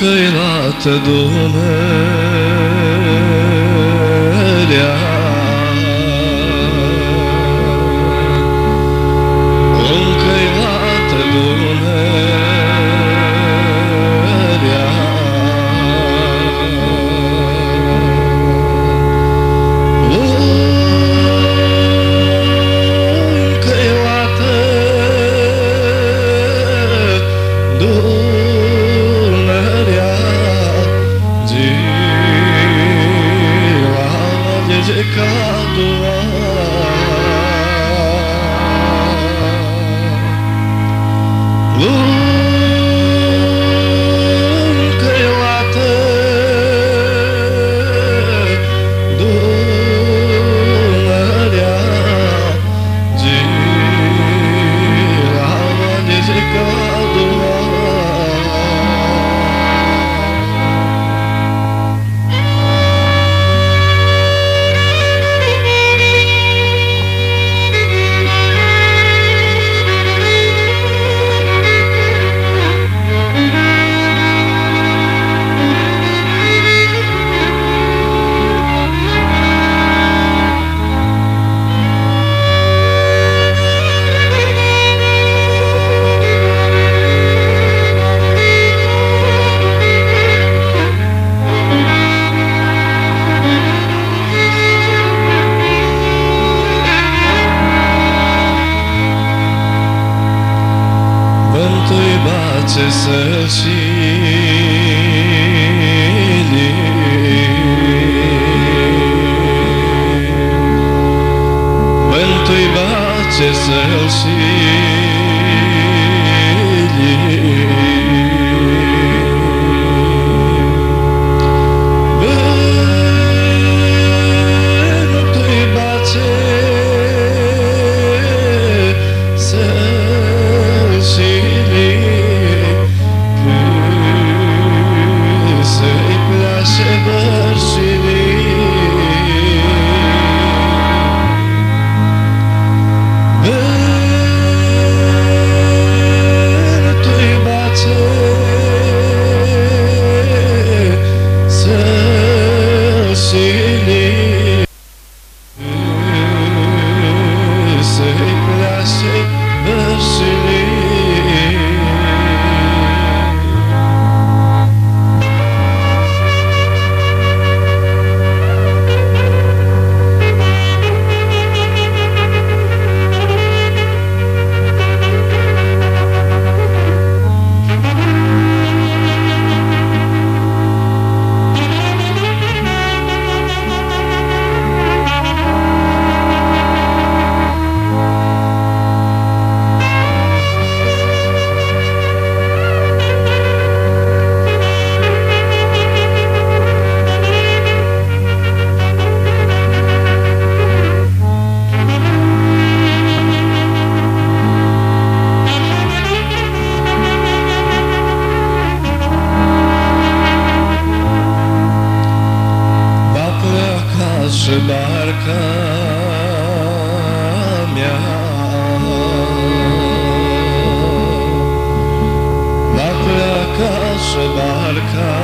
قيلات دونه When tu baces el cielo sular cambia. La placa sular cambia.